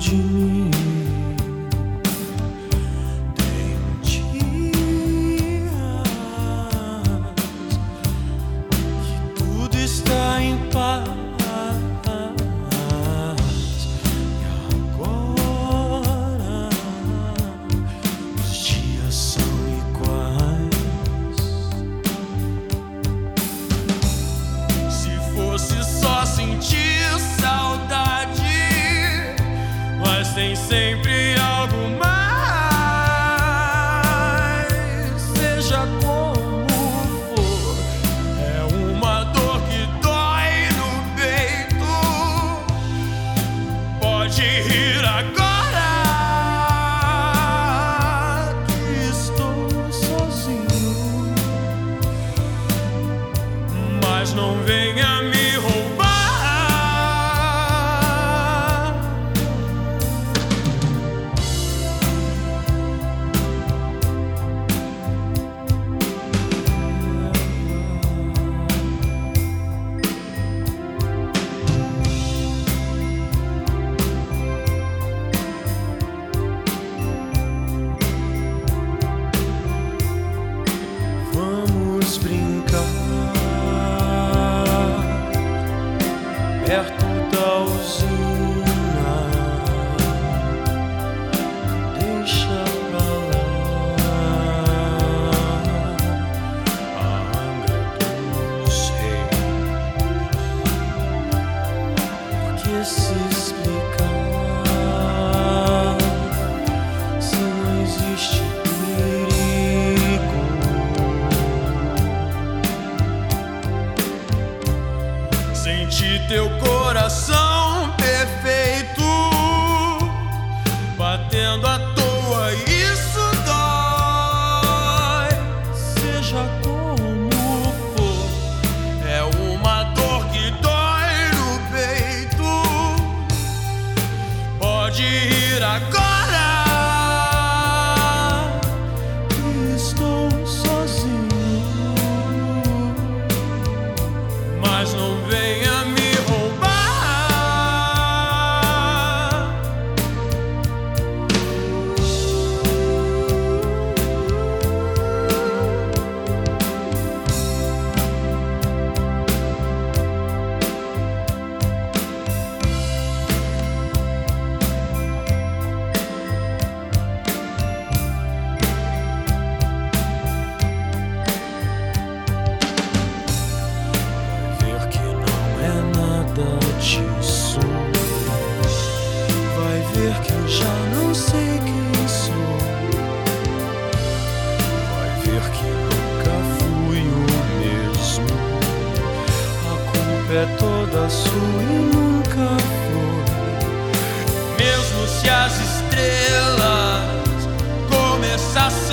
去 sempre algo mais. close Senti teu coração perfeito batendo à toa, isso dói. Seja como for, é uma dor que dói no peito. Pode ir agora. sonho nunca foi. Mesmo se as estrelas começassem.